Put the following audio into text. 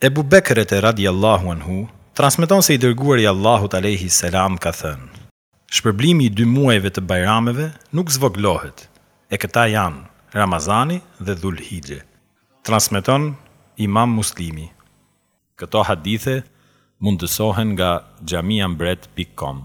Ebu Bekrete radijallahu anhu transmeton se i Dërguari i Allahut alejhi selam ka thënë, Shpërblimi i dy muajve të bajrameve nuk zvogëlohet, e këta janë, Ramazani dhe Dhul-Hixhe. Transmeton Imam Muslimi. Këto hadithe mundësohen nga xhamia mbret pikë kom.